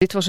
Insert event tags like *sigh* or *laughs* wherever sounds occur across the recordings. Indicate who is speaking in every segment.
Speaker 1: Dit was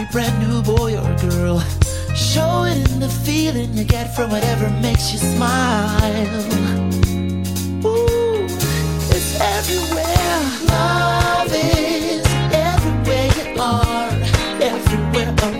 Speaker 2: Every brand new boy or girl. Show it in the feeling you get from whatever makes you smile. Ooh, it's everywhere. Love is everywhere you are, everywhere around,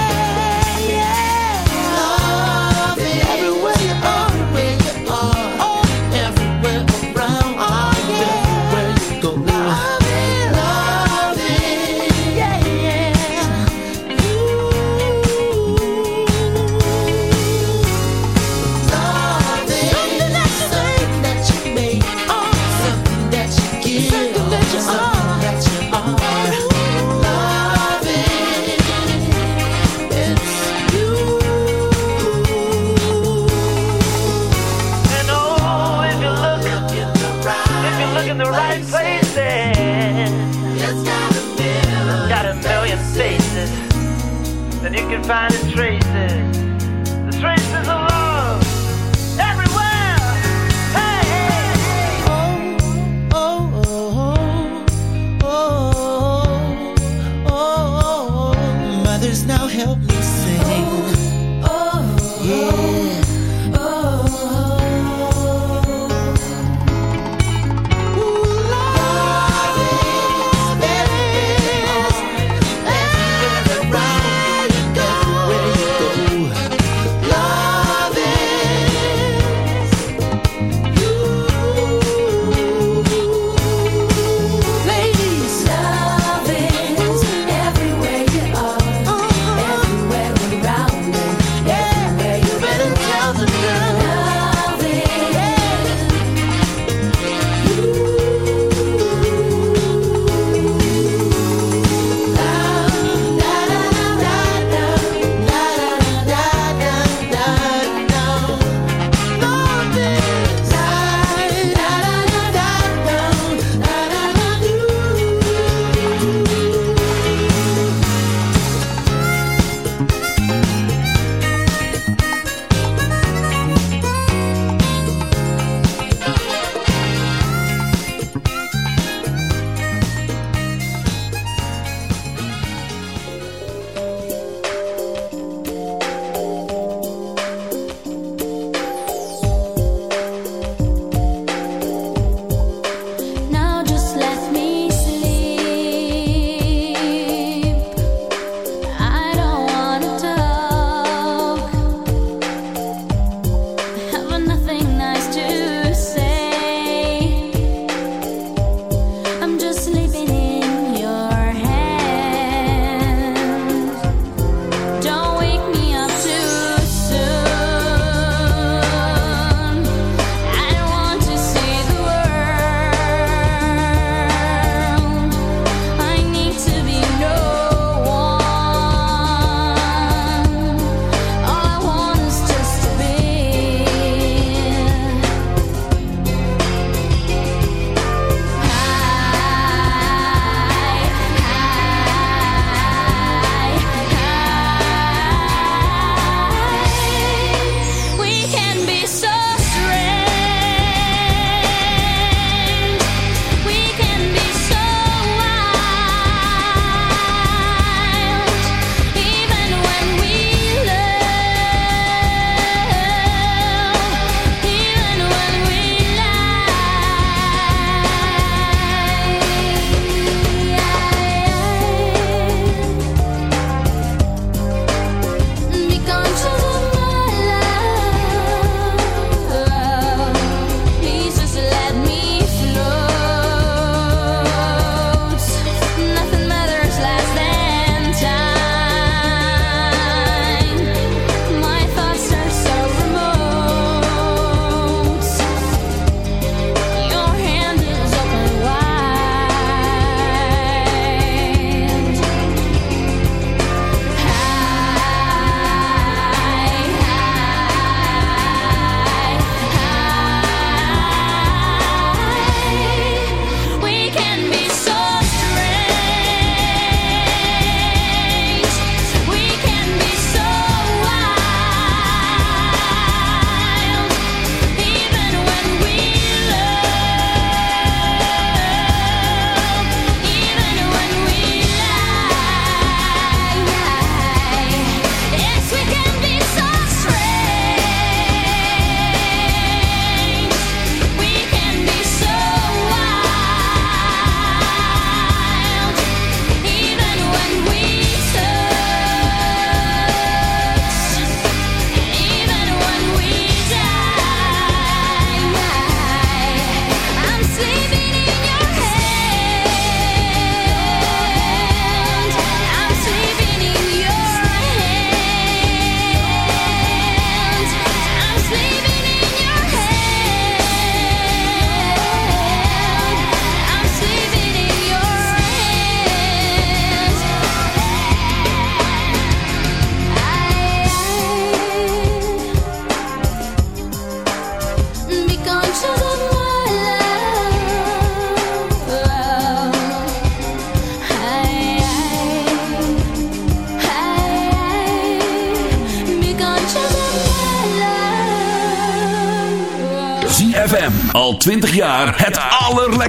Speaker 3: find the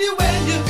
Speaker 4: happy when you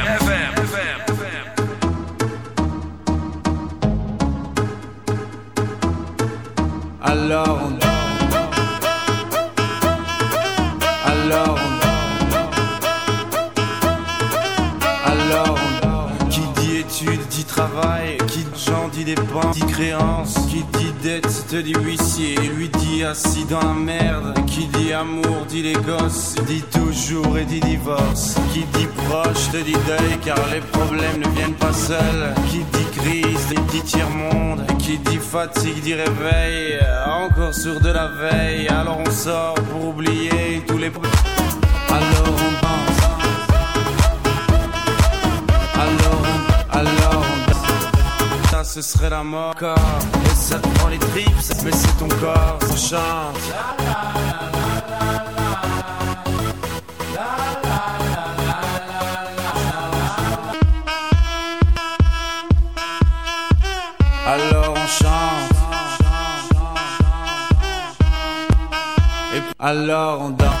Speaker 4: études dit travail, qui dit gens dit dépenses, dit créance, qui dit dette te dit huissier, lui dit assis dans la merde, qui dit amour dit les gosses, dit toujours et dit divorce, qui dit proche te dit deuil car les problèmes ne viennent pas seuls, qui dit crise dit tiers monde, qui dit fatigue dit réveil, encore sur de la veille, alors on sort pour oublier tous les problèmes. alors on pense. Alors ce serait la mort. Et ça te prend les tripes, mais c'est ton corps, ça chante.
Speaker 5: Alors on danse.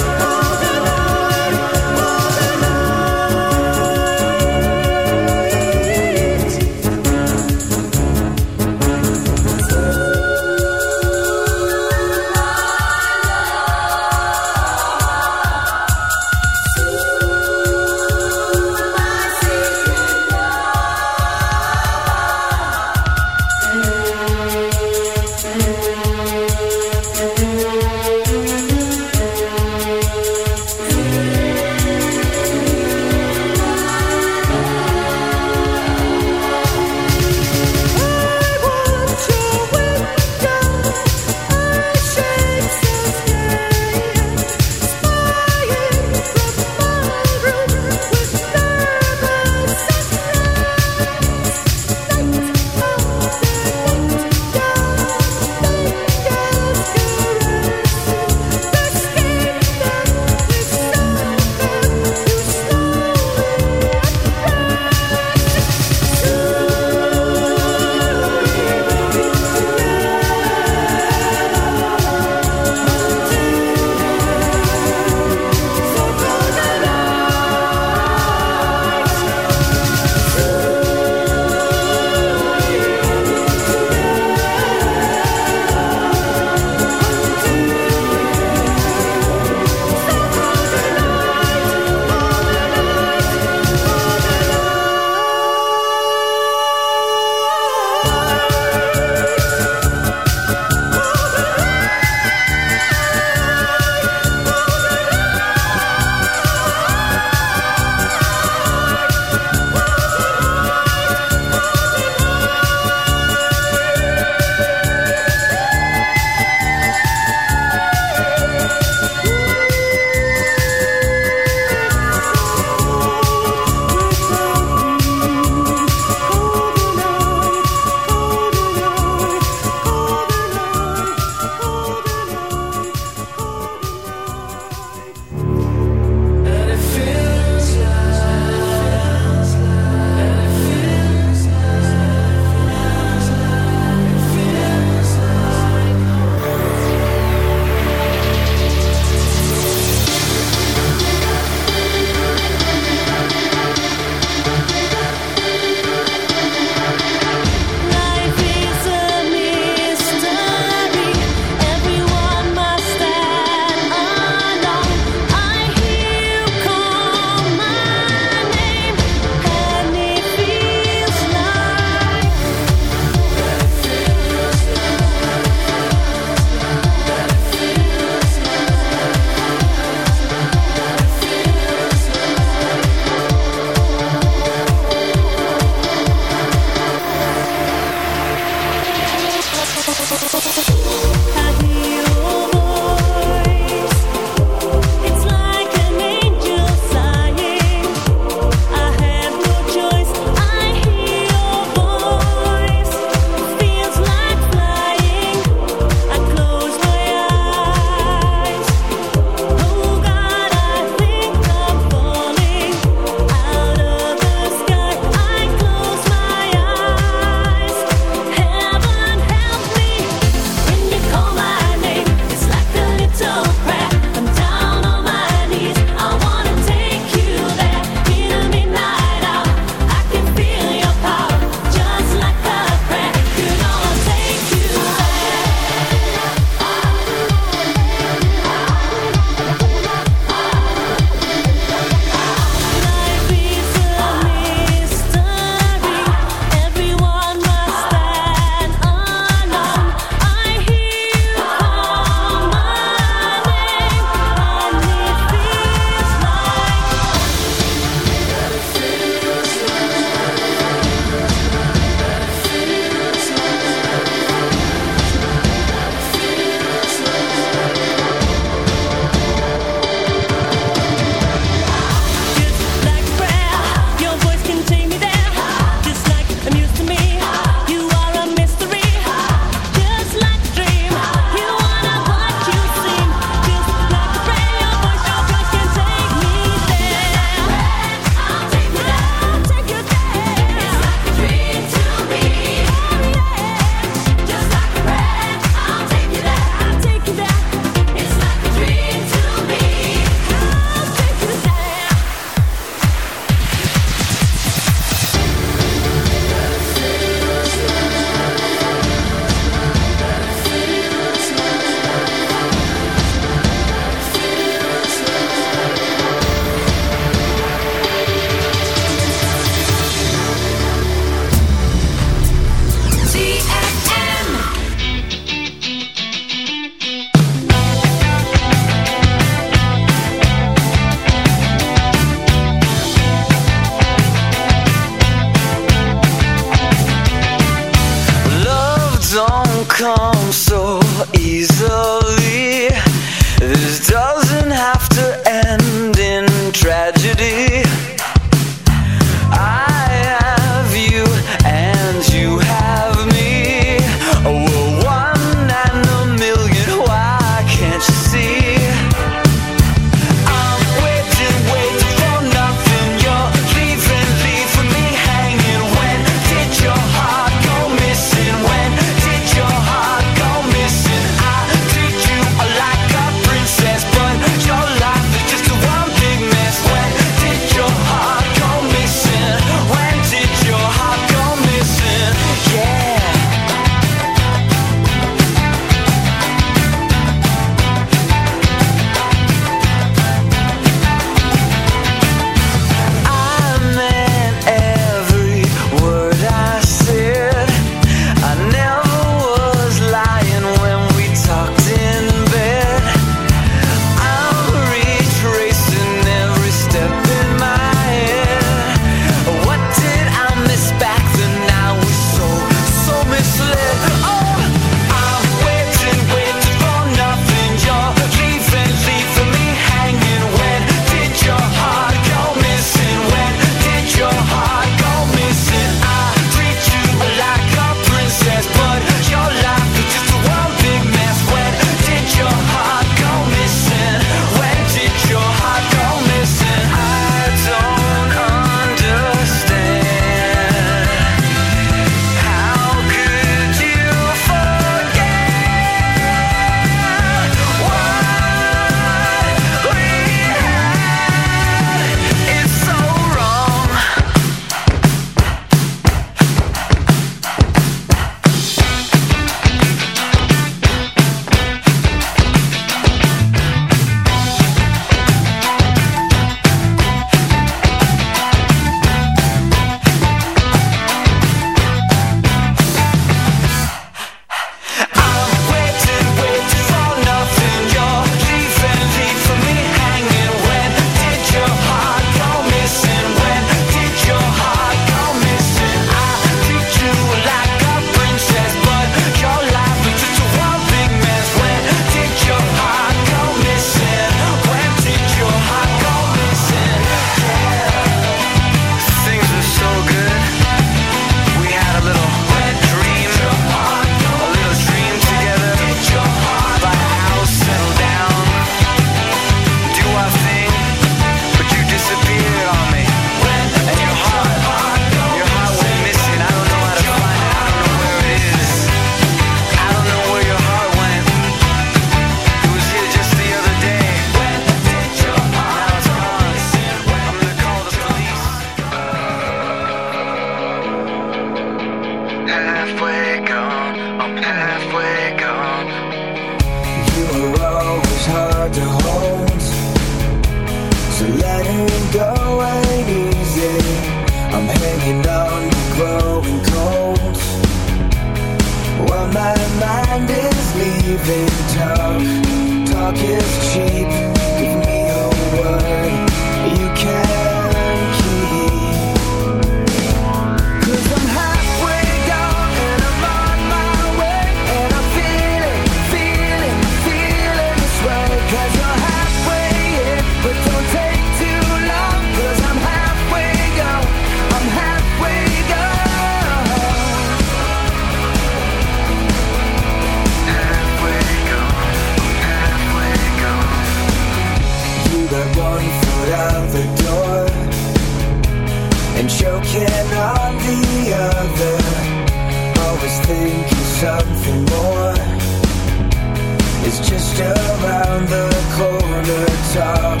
Speaker 6: just around the corner. Talk,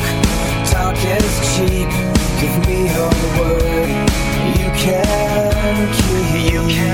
Speaker 6: talk is cheap. Give me your word. You can keep. you can.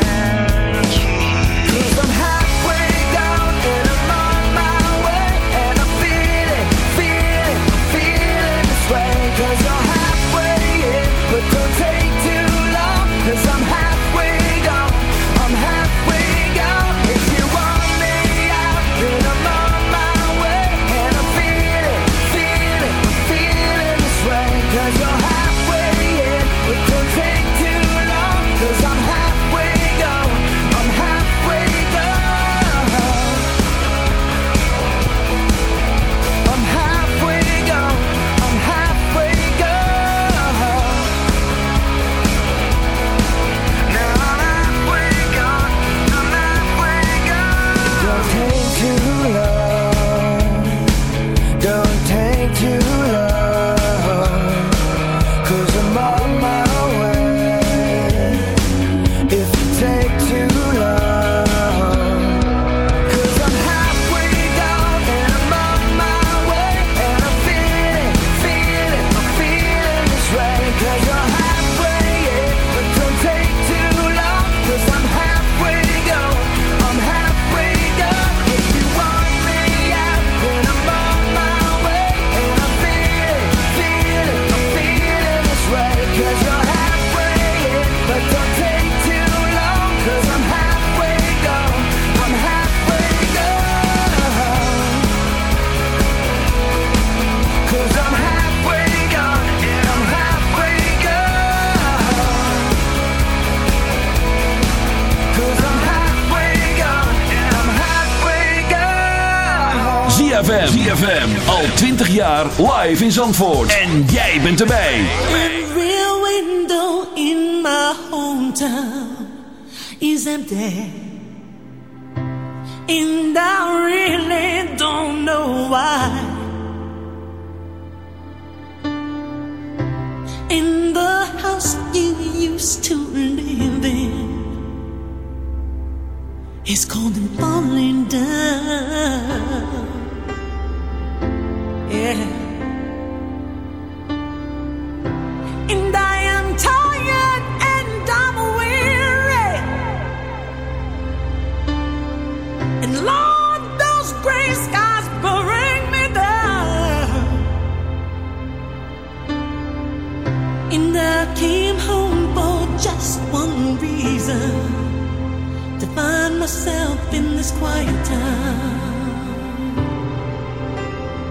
Speaker 7: ZFM. ZFM. Al 20 jaar live in Zandvoort. En jij bent erbij.
Speaker 8: Every window in my hometown is empty. And I really don't know why. In the house you used to live in. It's cold and falling down. And I am tired and I'm weary. And Lord, those gray skies bring me down. And I came home for just one reason to find myself in this quiet town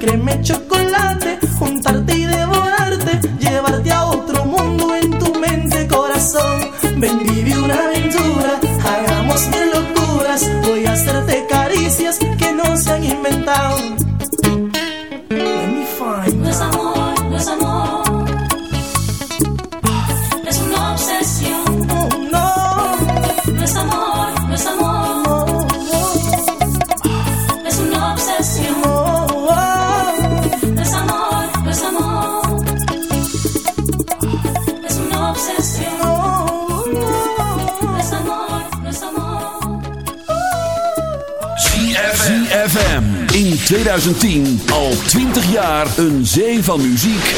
Speaker 9: Crema chocolate,
Speaker 10: 2010 al 20 jaar een zee van muziek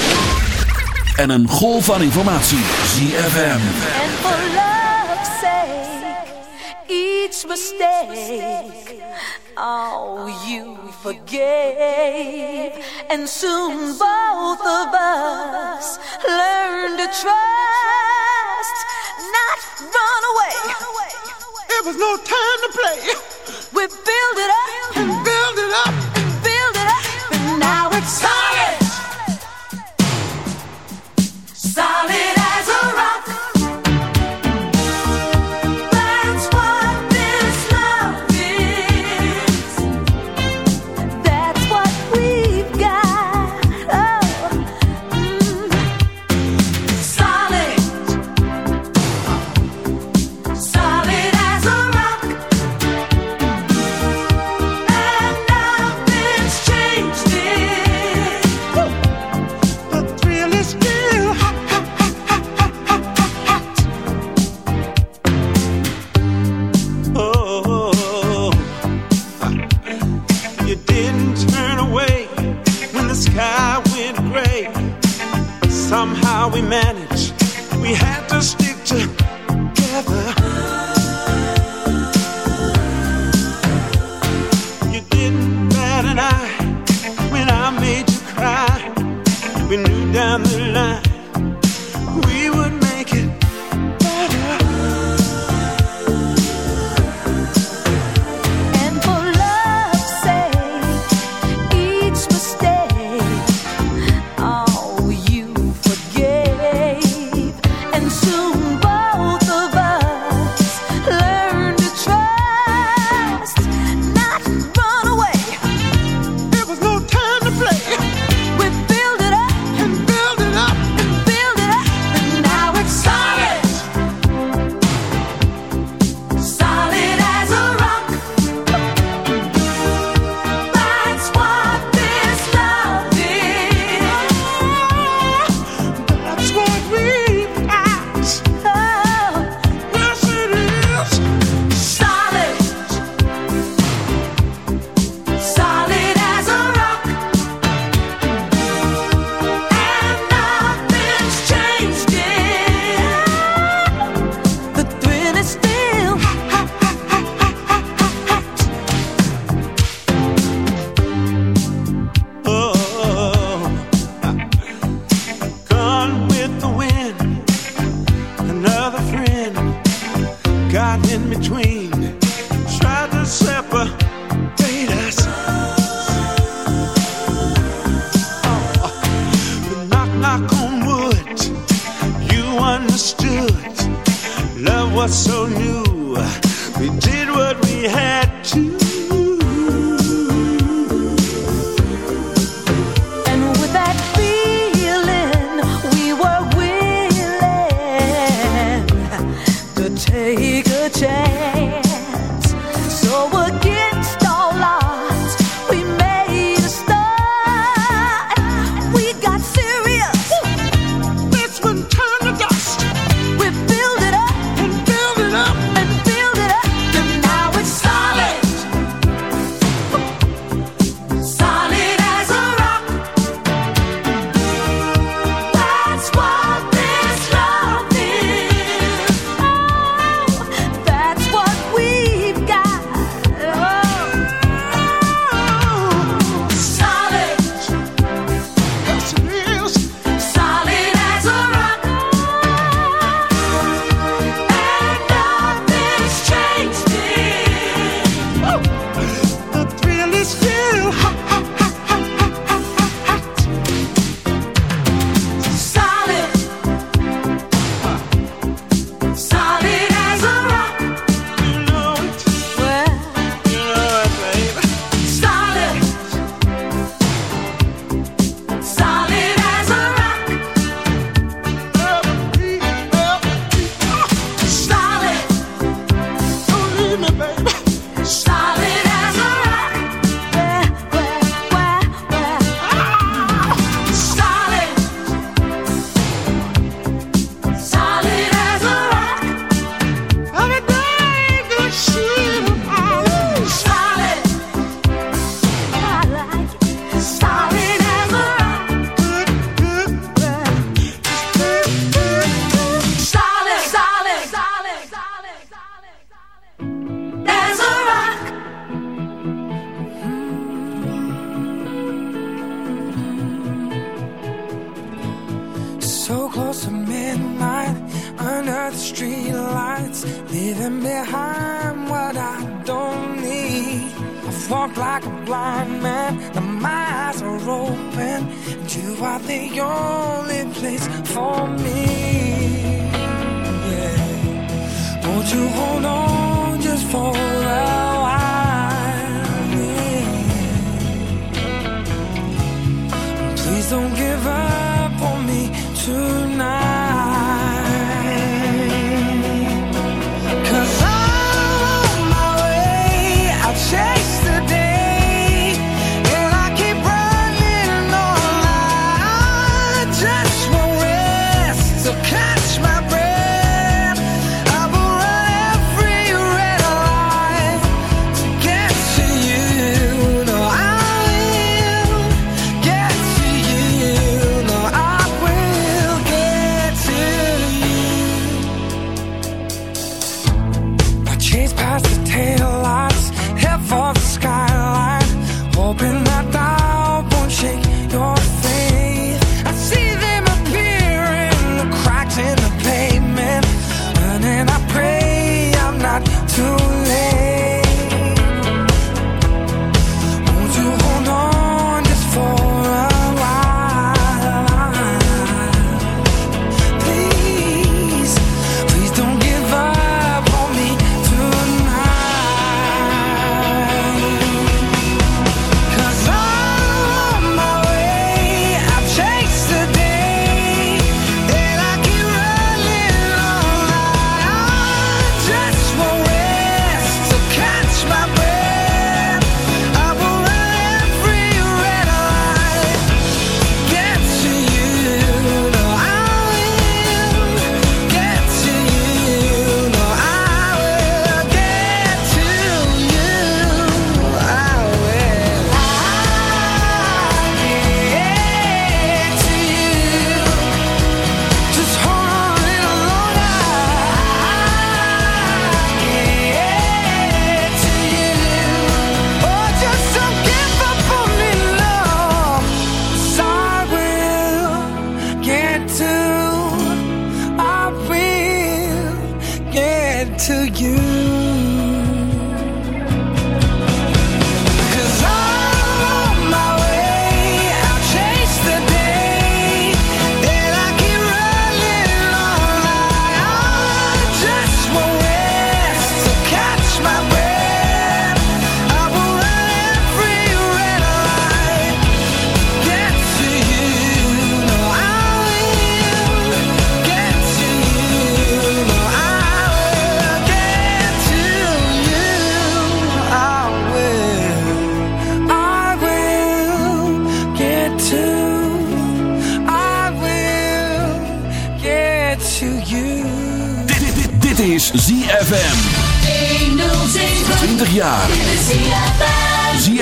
Speaker 10: en een golf van informatie. ZFM.
Speaker 8: And for love's sake, each mistake, oh you forgave. And soon both of us learn to trust, not run away.
Speaker 4: It was no time to play.
Speaker 8: We build it up.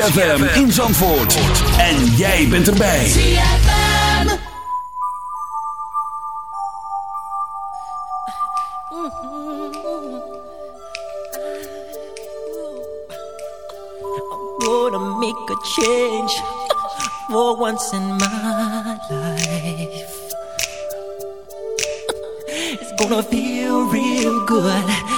Speaker 7: ZFM in Zandvoort. En jij bent erbij.
Speaker 11: gonna make a change for once in my life. *laughs* It's gonna feel real good.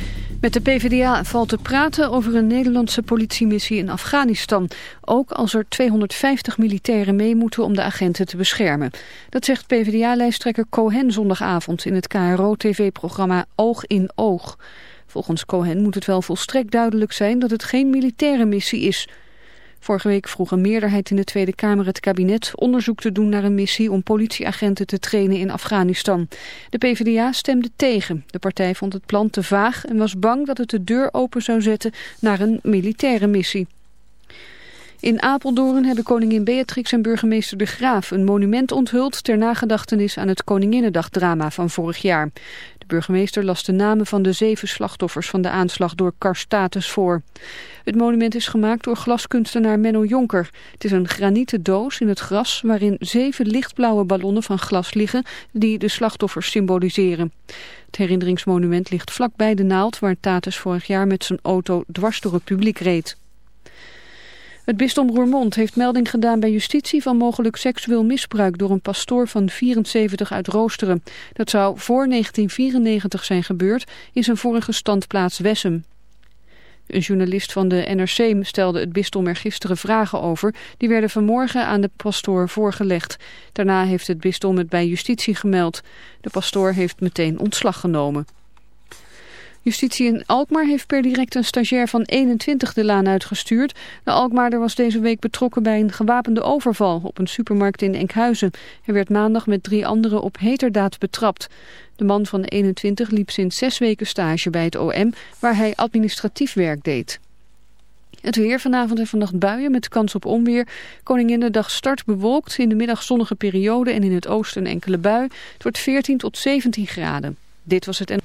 Speaker 12: Met de PvdA valt te praten over een Nederlandse politiemissie in Afghanistan. Ook als er 250 militairen mee moeten om de agenten te beschermen. Dat zegt PvdA-lijsttrekker Cohen zondagavond in het KRO-tv-programma Oog in Oog. Volgens Cohen moet het wel volstrekt duidelijk zijn dat het geen militaire missie is. Vorige week vroeg een meerderheid in de Tweede Kamer het kabinet onderzoek te doen naar een missie om politieagenten te trainen in Afghanistan. De PvdA stemde tegen. De partij vond het plan te vaag en was bang dat het de deur open zou zetten naar een militaire missie. In Apeldoorn hebben koningin Beatrix en burgemeester De Graaf een monument onthuld ter nagedachtenis aan het Koninginnedagdrama van vorig jaar. De burgemeester las de namen van de zeven slachtoffers van de aanslag door Karstatus voor. Het monument is gemaakt door glaskunstenaar Menno Jonker. Het is een granieten doos in het gras waarin zeven lichtblauwe ballonnen van glas liggen die de slachtoffers symboliseren. Het herinneringsmonument ligt vlakbij de naald waar Tatus vorig jaar met zijn auto dwars door het publiek reed. Het bisdom Roermond heeft melding gedaan bij justitie van mogelijk seksueel misbruik door een pastoor van 74 uit Roosteren. Dat zou voor 1994 zijn gebeurd in zijn vorige standplaats Wessem. Een journalist van de NRC stelde het bisdom er gisteren vragen over. Die werden vanmorgen aan de pastoor voorgelegd. Daarna heeft het bisdom het bij justitie gemeld. De pastoor heeft meteen ontslag genomen. Justitie in Alkmaar heeft per direct een stagiair van 21 de laan uitgestuurd. De Alkmaarder was deze week betrokken bij een gewapende overval op een supermarkt in Enkhuizen. Hij werd maandag met drie anderen op heterdaad betrapt. De man van 21 liep sinds zes weken stage bij het OM, waar hij administratief werk deed. Het weer vanavond en vannacht buien met kans op onweer. Koninginnedag start bewolkt, in de middag zonnige periode en in het oosten enkele bui. Het wordt 14 tot 17 graden. Dit was het en...